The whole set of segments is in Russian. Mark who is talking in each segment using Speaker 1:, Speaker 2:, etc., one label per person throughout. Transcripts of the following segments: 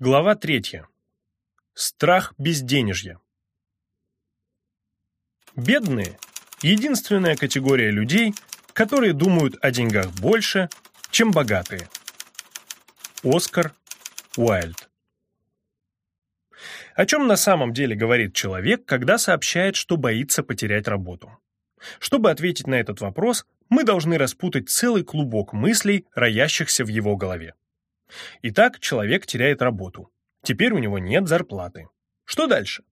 Speaker 1: Глава третья. Страх безденежья. Бедные – единственная категория людей, которые думают о деньгах больше, чем богатые. Оскар Уайльд. О чем на самом деле говорит человек, когда сообщает, что боится потерять работу? Чтобы ответить на этот вопрос, мы должны распутать целый клубок мыслей, роящихся в его голове. Итак, человек теряет работу. Теперь у него нет зарплаты. Что дальше?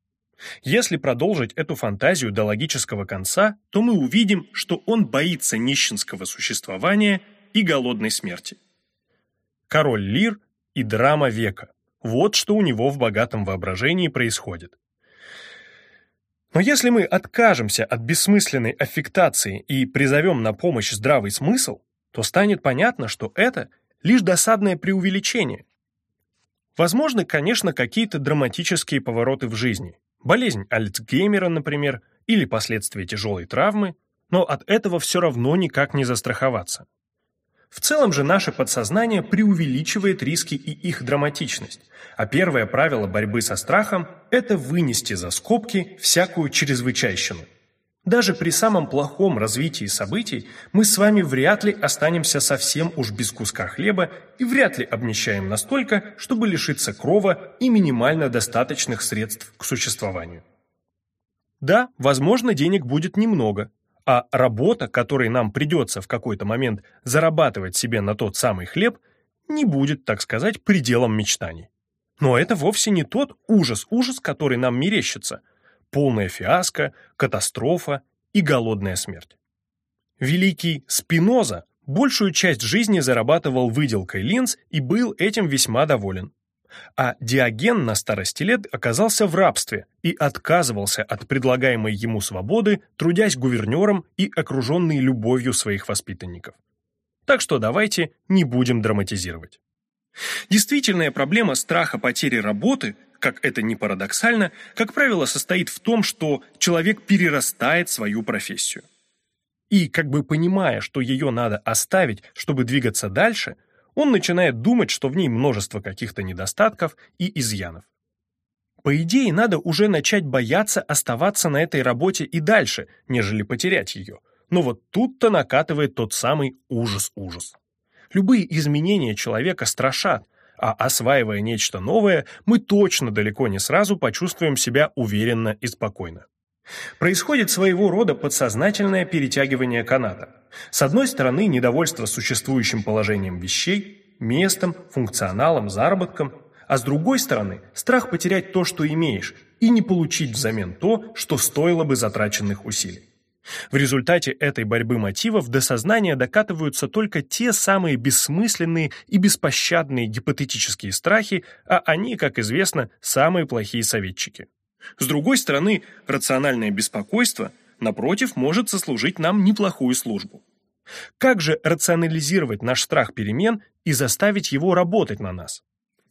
Speaker 1: Если продолжить эту фантазию до логического конца, то мы увидим, что он боится нищенского существования и голодной смерти. Король Лир и драма века. Вот что у него в богатом воображении происходит. Но если мы откажемся от бессмысленной аффектации и призовем на помощь здравый смысл, то станет понятно, что это лишь досадное преувеличение. Возможны, конечно, какие-то драматические повороты в жизни. Болезнь Альцгеймера, например, или последствия тяжелой травмы, но от этого все равно никак не застраховаться. В целом же наше подсознание преувеличивает риски и их драматичность, а первое правило борьбы со страхом – это вынести за скобки всякую чрезвычайщину. Даже при самом плохом развитии событий мы с вами вряд ли останемся совсем уж без куска хлеба и вряд ли обнищаем настолько, чтобы лишиться крова и минимально достаточных средств к существованию. Да, возможно, денег будет немного, а работа, которой нам придется в какой-то момент зарабатывать себе на тот самый хлеб, не будет, так сказать, пределом мечтаний. Но это вовсе не тот ужас-ужас, который нам мерещится. Полная фиаско, катастрофа и голодная смерть. Великий Спиноза большую часть жизни зарабатывал выделкой линз и был этим весьма доволен а Диоген на старости лет оказался в рабстве и отказывался от предлагаемой ему свободы, трудясь гувернером и окруженный любовью своих воспитанников. Так что давайте не будем драматизировать. Действительная проблема страха потери работы, как это ни парадоксально, как правило, состоит в том, что человек перерастает свою профессию. И, как бы понимая, что ее надо оставить, чтобы двигаться дальше – он начинает думать, что в ней множество каких-то недостатков и изъянов. По идее, надо уже начать бояться оставаться на этой работе и дальше, нежели потерять ее. Но вот тут-то накатывает тот самый ужас-ужас. Любые изменения человека страшат, а осваивая нечто новое, мы точно далеко не сразу почувствуем себя уверенно и спокойно. Происходит своего рода подсознательное перетягивание каната. С одной стороны, недовольство существующим положением вещей, местом, функционалом, заработком, а с другой стороны, страх потерять то, что имеешь, и не получить взамен то, что стоило бы затраченных усилий. В результате этой борьбы мотивов до сознания докатываются только те самые бессмысленные и беспощадные гипотетические страхи, а они, как известно, самые плохие советчики. С другой стороны, рациональное беспокойство, напротив, может сослужить нам неплохую службу. Как же рационализировать наш страх перемен и заставить его работать на нас?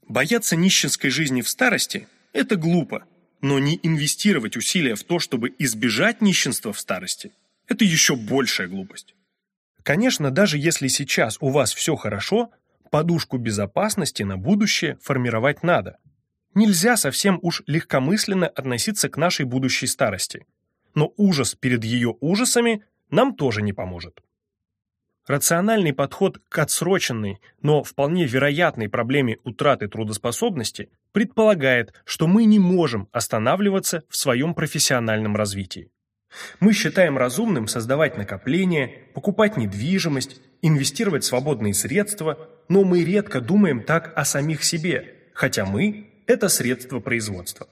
Speaker 1: Бояться нищенской жизни в старости – это глупо, но не инвестировать усилия в то, чтобы избежать нищенства в старости – это еще большая глупость. Конечно, даже если сейчас у вас все хорошо, подушку безопасности на будущее формировать надо – Нельзя совсем уж легкомысленно относиться к нашей будущей старости. Но ужас перед ее ужасами нам тоже не поможет. Рациональный подход к отсроченной, но вполне вероятной проблеме утраты трудоспособности предполагает, что мы не можем останавливаться в своем профессиональном развитии. Мы считаем разумным создавать накопления, покупать недвижимость, инвестировать свободные средства, но мы редко думаем так о самих себе, хотя мы это средства производства.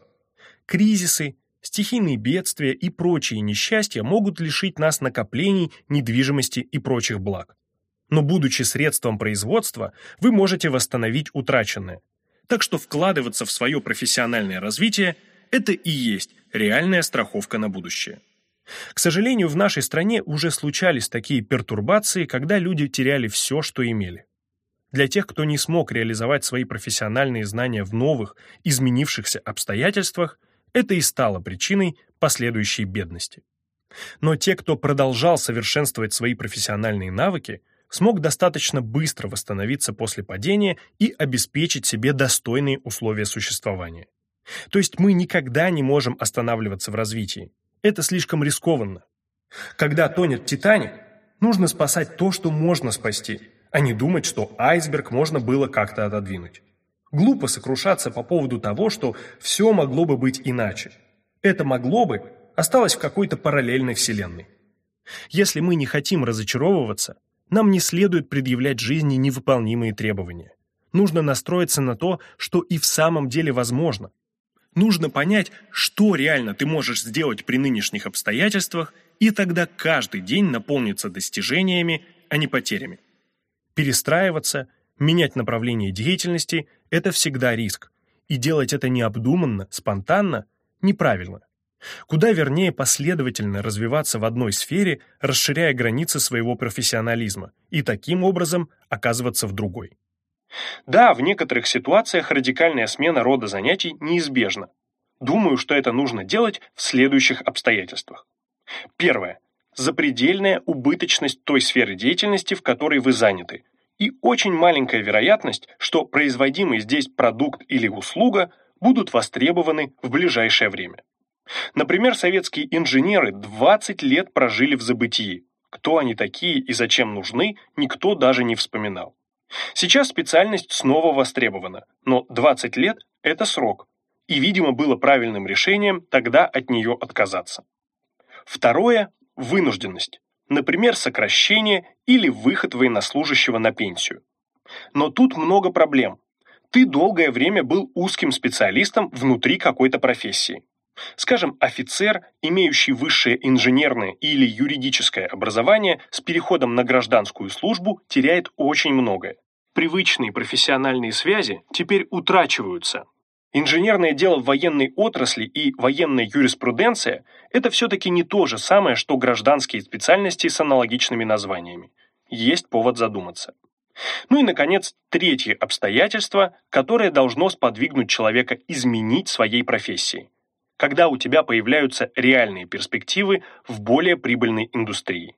Speaker 1: Кризисы, стихийные бедствия и прочие несчастья могут лишить нас накоплений, недвижимости и прочих благ. Но будучи средством производства, вы можете восстановить утраченное. Так что вкладываться в свое профессиональное развитие – это и есть реальная страховка на будущее. К сожалению, в нашей стране уже случались такие пертурбации, когда люди теряли все, что имели. Для тех, кто не смог реализовать свои профессиональные знания в новых, изменившихся обстоятельствах, это и стало причиной последующей бедности. Но те, кто продолжал совершенствовать свои профессиональные навыки, смог достаточно быстро восстановиться после падения и обеспечить себе достойные условия существования. То есть мы никогда не можем останавливаться в развитии. Это слишком рискованно. Когда тонет «Титаник», нужно спасать то, что можно спасти, а не думать, что айсберг можно было как-то отодвинуть. Глупо сокрушаться по поводу того, что все могло бы быть иначе. Это могло бы осталось в какой-то параллельной вселенной. Если мы не хотим разочаровываться, нам не следует предъявлять жизни невыполнимые требования. Нужно настроиться на то, что и в самом деле возможно. Нужно понять, что реально ты можешь сделать при нынешних обстоятельствах, и тогда каждый день наполнится достижениями, а не потерями. Перестраиваться, менять направление деятельности – это всегда риск, и делать это необдуманно, спонтанно – неправильно. Куда вернее последовательно развиваться в одной сфере, расширяя границы своего профессионализма, и таким образом оказываться в другой. Да, в некоторых ситуациях радикальная смена рода занятий неизбежна. Думаю, что это нужно делать в следующих обстоятельствах. Первое. Запредельная убыточность той сферы деятельности, в которой вы заняты, и очень маленькая вероятность, что производимый здесь продукт или услуга будут востребованы в ближайшее время. Например, советские инженеры 20 лет прожили в забытии. Кто они такие и зачем нужны, никто даже не вспоминал. Сейчас специальность снова востребована, но 20 лет – это срок, и, видимо, было правильным решением тогда от нее отказаться. Второе – вынужденность, например, сокращение или выход военнослужащего на пенсию. Но тут много проблем. Ты долгое время был узким специалистом внутри какой-то профессии. Скажем, офицер, имеющий высшее инженерное или юридическое образование, с переходом на гражданскую службу теряет очень многое. Привычные профессиональные связи теперь утрачиваются. Инженерное дело в военной отрасли и военная юриспруденция – это все-таки не то же самое, что гражданские специальности с аналогичными названиями. Есть повод задуматься. Ну и, наконец, третье обстоятельство, которое должно сподвигнуть человека изменить своей профессии – когда у тебя появляются реальные перспективы в более прибыльной индустрии.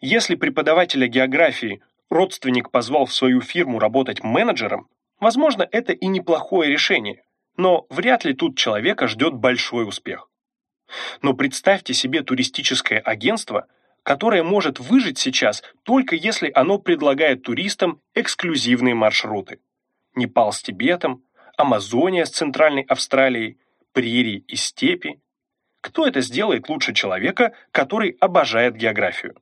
Speaker 1: Если преподавателя географии родственник позвал в свою фирму работать менеджером, возможно, это и неплохое решение, но вряд ли тут человека ждет большой успех. Но представьте себе туристическое агентство, которое может выжить сейчас только если оно предлагает туристам эксклюзивные маршруты. Непал с Тибетом, Амазония с Центральной Австралией, прерии и степи. Кто это сделает лучше человека, который обожает географию?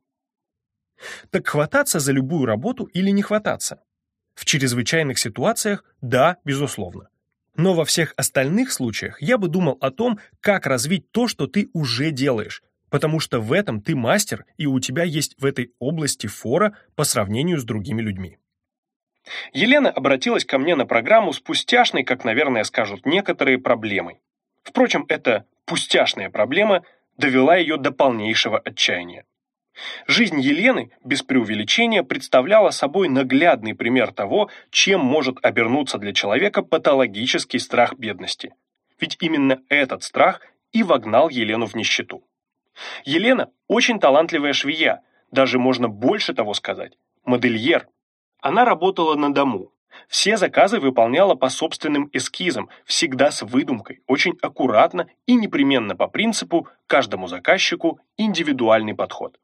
Speaker 1: Так хвататься за любую работу или не хвататься? В чрезвычайных ситуациях – да, безусловно. Но во всех остальных случаях я бы думал о том, как развить то, что ты уже делаешь, потому что в этом ты мастер, и у тебя есть в этой области фора по сравнению с другими людьми. Елена обратилась ко мне на программу с пустяшной, как, наверное, скажут некоторые, проблемой. Впрочем, эта пустяшная проблема довела ее до полнейшего отчаяния. Жизнь Елены, без преувеличения, представляла собой наглядный пример того, чем может обернуться для человека патологический страх бедности. Ведь именно этот страх и вогнал Елену в нищету. Елена очень талантливая швея, даже можно больше того сказать, модельер. Она работала на дому, все заказы выполняла по собственным эскизам, всегда с выдумкой, очень аккуратно и непременно по принципу каждому заказчику индивидуальный подход.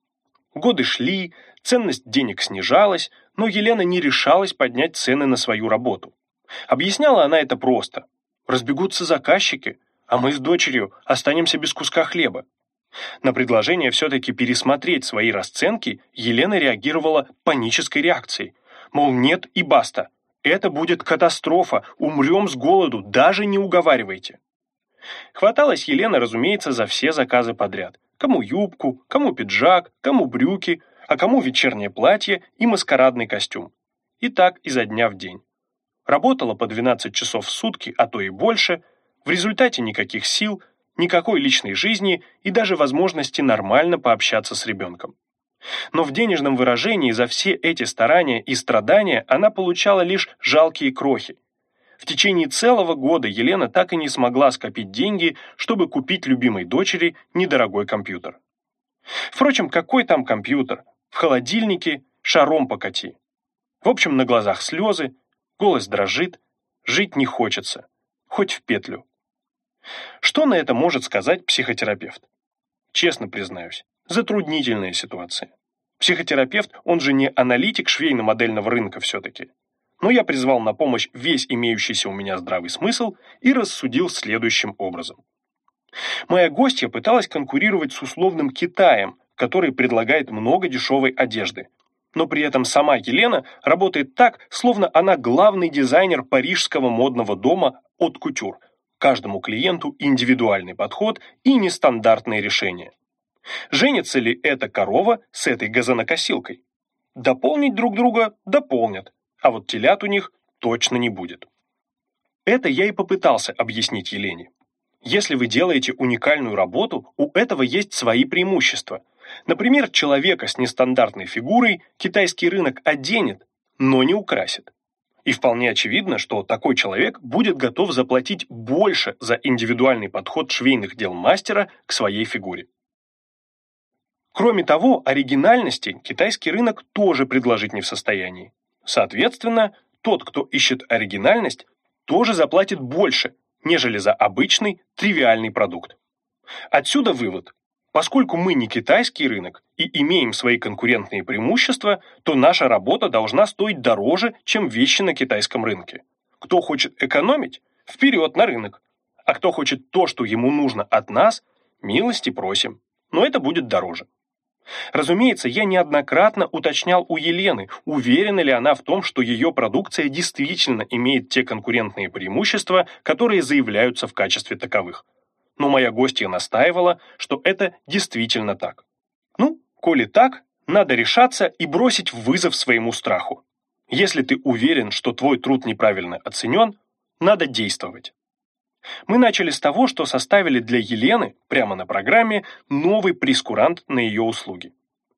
Speaker 1: Годы шли, ценность денег снижалась, но Елена не решалась поднять цены на свою работу. Объясняла она это просто. Разбегутся заказчики, а мы с дочерью останемся без куска хлеба. На предложение все-таки пересмотреть свои расценки Елена реагировала панической реакцией. Мол, нет и баста, это будет катастрофа, умрем с голоду, даже не уговаривайте. Хваталась Елена, разумеется, за все заказы подряд. Кому юбку, кому пиджак, кому брюки, а кому вечернее платье и маскарадный костюм. И так изо дня в день. Работала по 12 часов в сутки, а то и больше, в результате никаких сил, никакой личной жизни и даже возможности нормально пообщаться с ребенком. Но в денежном выражении за все эти старания и страдания она получала лишь жалкие крохи. В течение целого года Елена так и не смогла скопить деньги, чтобы купить любимой дочери недорогой компьютер. Впрочем, какой там компьютер? В холодильнике шаром покати. В общем, на глазах слезы, голос дрожит, жить не хочется, хоть в петлю. Что на это может сказать психотерапевт? Честно признаюсь, затруднительная ситуация. Психотерапевт, он же не аналитик швейно-модельного рынка все-таки. Но я призвал на помощь весь имеющийся у меня здравый смысл и рассудил следующим образом. Моя гостья пыталась конкурировать с условным Китаем, который предлагает много дешевой одежды. Но при этом сама Елена работает так, словно она главный дизайнер парижского модного дома от кутюр. Каждому клиенту индивидуальный подход и нестандартные решения. Женится ли эта корова с этой газонокосилкой? Дополнить друг друга дополнят, а вот телят у них точно не будет. Это я и попытался объяснить Елене. Если вы делаете уникальную работу, у этого есть свои преимущества. Например, человека с нестандартной фигурой китайский рынок оденет, но не украсит. И вполне очевидно, что такой человек будет готов заплатить больше за индивидуальный подход швейных дел мастера к своей фигуре. Кроме того, оригинальности китайский рынок тоже предложить не в состоянии. Соответственно, тот, кто ищет оригинальность, тоже заплатит больше, нежели за обычный, тривиальный продукт. Отсюда вывод. Поскольку мы не китайский рынок и имеем свои конкурентные преимущества, то наша работа должна стоить дороже, чем вещи на китайском рынке. Кто хочет экономить, вперед на рынок. А кто хочет то, что ему нужно от нас, милости просим. Но это будет дороже. Разумеется, я неоднократно уточнял у Елены, уверена ли она в том, что ее продукция действительно имеет те конкурентные преимущества, которые заявляются в качестве таковых. Но моя гостья настаивала, что это действительно так. Ну, коли так, надо решаться и бросить вызов своему страху. Если ты уверен, что твой труд неправильно оценен, надо действовать. Мы начали с того, что составили для Елены, прямо на программе, новый прескурант на ее услуги.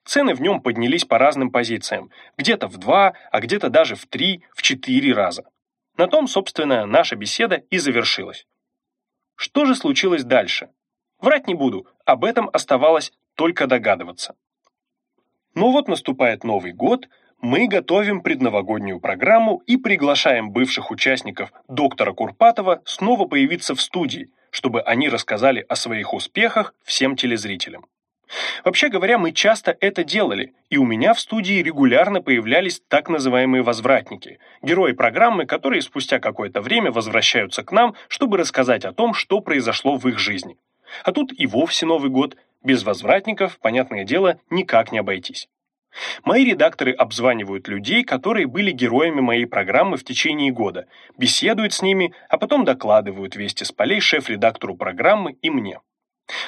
Speaker 1: Цены в нем поднялись по разным позициям, где-то в два, а где-то даже в три, в четыре раза. На том, собственно, наша беседа и завершилась. Что же случилось дальше? Врать не буду, об этом оставалось только догадываться. Но вот наступает Новый год, мы готовим предновогоднюю программу и приглашаем бывших участников доктора Курпатова снова появиться в студии, чтобы они рассказали о своих успехах всем телезрителям. Вообще говоря, мы часто это делали, и у меня в студии регулярно появлялись так называемые возвратники, герои программы, которые спустя какое-то время возвращаются к нам, чтобы рассказать о том, что произошло в их жизни. А тут и вовсе Новый год, без возвратников, понятное дело, никак не обойтись. Мои редакторы обзванивают людей, которые были героями моей программы в течение года, беседуют с ними, а потом докладывают вести с полей шеф-редактору программы и мне.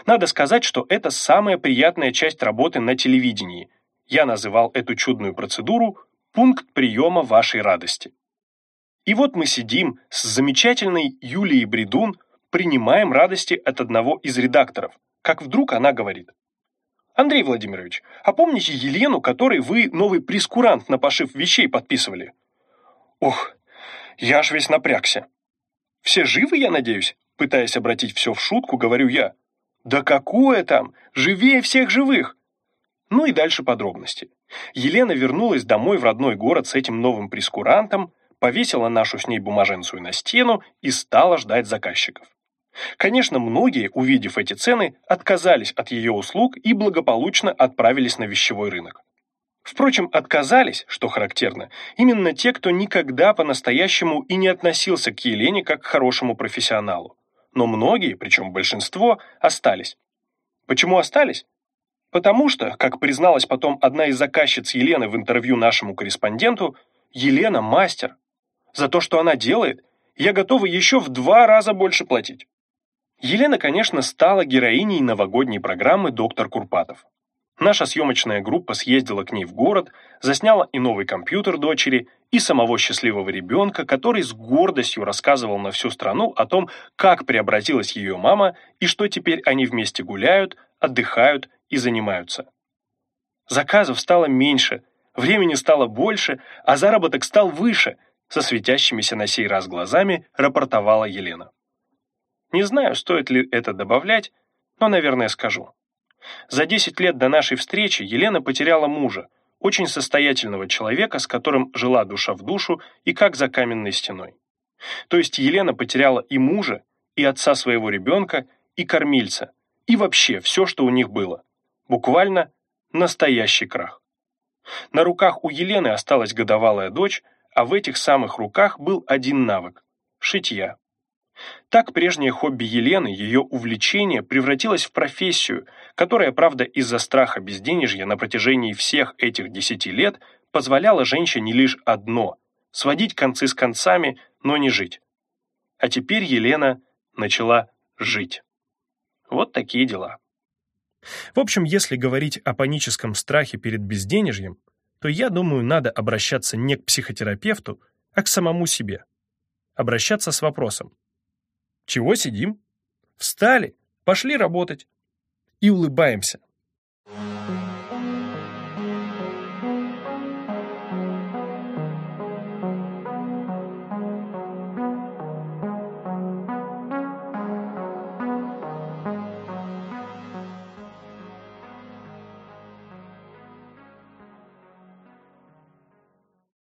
Speaker 1: Надо сказать, что это самая приятная часть работы на телевидении. Я называл эту чудную процедуру «пункт приема вашей радости». И вот мы сидим с замечательной Юлией Бредун, принимаем радости от одного из редакторов, как вдруг она говорит – Андрей Владимирович, а помните Елену, которой вы новый прескурант на пошив вещей подписывали? Ох, я аж весь напрягся. Все живы, я надеюсь? Пытаясь обратить все в шутку, говорю я. Да какое там? Живее всех живых! Ну и дальше подробности. Елена вернулась домой в родной город с этим новым прескурантом, повесила нашу с ней бумаженцию на стену и стала ждать заказчиков. Конечно, многие, увидев эти цены, отказались от ее услуг и благополучно отправились на вещевой рынок. Впрочем, отказались, что характерно, именно те, кто никогда по-настоящему и не относился к Елене как к хорошему профессионалу. Но многие, причем большинство, остались. Почему остались? Потому что, как призналась потом одна из заказчиц Елены в интервью нашему корреспонденту, Елена – мастер. За то, что она делает, я готова еще в два раза больше платить. Елена, конечно, стала героиней новогодней программы «Доктор Курпатов». Наша съемочная группа съездила к ней в город, засняла и новый компьютер дочери, и самого счастливого ребенка, который с гордостью рассказывал на всю страну о том, как преобразилась ее мама и что теперь они вместе гуляют, отдыхают и занимаются. Заказов стало меньше, времени стало больше, а заработок стал выше, со светящимися на сей раз глазами рапортовала Елена. Не знаю, стоит ли это добавлять, но, наверное, скажу. За 10 лет до нашей встречи Елена потеряла мужа, очень состоятельного человека, с которым жила душа в душу и как за каменной стеной. То есть Елена потеряла и мужа, и отца своего ребенка, и кормильца, и вообще все, что у них было. Буквально настоящий крах. На руках у Елены осталась годовалая дочь, а в этих самых руках был один навык – шитья. Так прежнее хобби Елены, ее увлечение превратилось в профессию, которая, правда, из-за страха безденежья на протяжении всех этих десяти лет позволяла женщине лишь одно – сводить концы с концами, но не жить. А теперь Елена начала жить. Вот такие дела. В общем, если говорить о паническом страхе перед безденежьем, то я думаю, надо обращаться не к психотерапевту, а к самому себе. Обращаться с вопросом. Чего сидим? Встали, пошли работать. И улыбаемся.